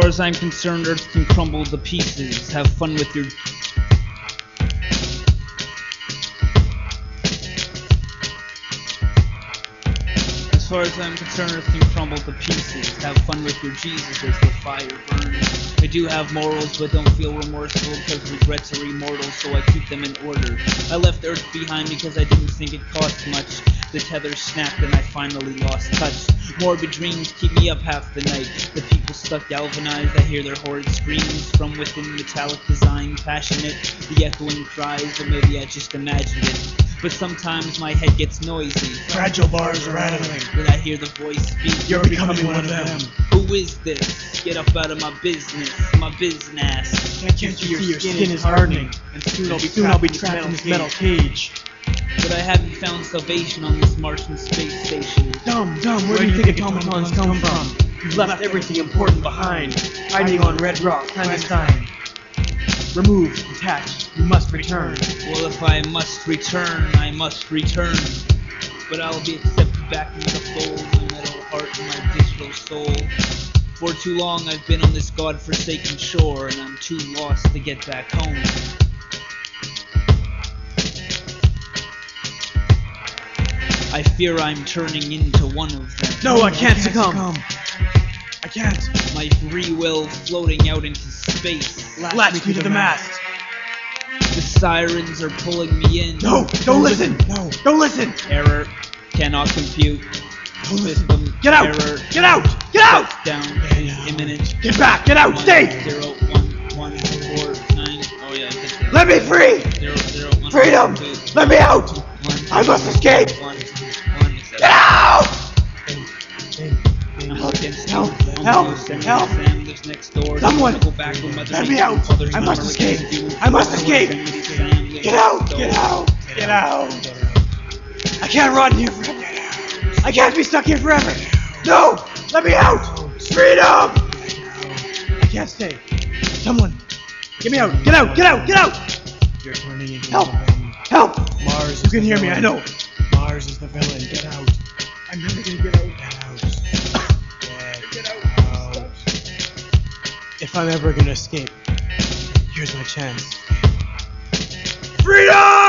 far as I'm concerned, Earth can crumble to pieces. Have fun with your. As far as I'm concerned, Earth can crumble to pieces. Have fun with your Jesus as the fire burns. I do have morals, but don't feel remorseful because regrets are immortal, so I keep them in order. I left Earth behind because I didn't think it cost much. The tether snapped and I finally lost touch. Morbid dreams keep me up half the night. The people stuck galvanized, I hear their horrid screams from within metallic design, passionate. The echoing cries, or maybe I just imagined it. But sometimes my head gets noisy. Fragile bars are rattling. Then I hear the voice speak. You're becoming one of them. Who is this? Get up out of my business, my business. I Can't you see your skin is hardening? And soon I'll be soon I'll be trapped in this metal cage. But I haven't found salvation on this Martian space station. Dumb, dumb, where do you think automatons come from? You've left everything important behind, hiding on Red Rock, clandestine. Remove, detach, you must return. Well, if I must return, I must return. But I'll be accepted back into the fold, my metal heart and my digital soul. For too long I've been on this god-forsaken shore, and I'm too lost to get back home. I fear I'm turning into one of them. No, I can't succumb. I can't. My free will floating out into space. Latch me to the mast. The sirens are pulling me in. No, don't listen. No, don't listen. Error. Cannot compute. Don't listen. System Get out. error. Get out. Get out. Down. Yeah. Imminent. Get back. Get out. One, Stay. Zero, one, one, four, nine. Oh yeah, I get that. Let me free. Zero, zero, one, Freedom. Let me out. I must escape. Get out. Help, help, help. Someone, let me out. I must escape. I must escape. Get out. Get out. Get out. I can't run here forever. I can't be stuck here forever. No. Let me out. Freedom. I can't stay. Someone, get me out. Get out. Get out. Get out. You're turning into Help. villain. Help. Mars You is can hear me. I know. Mars is the villain. Get out. I'm never gonna get out. Get out. Get out. If I'm ever gonna escape, here's my chance. Freedom!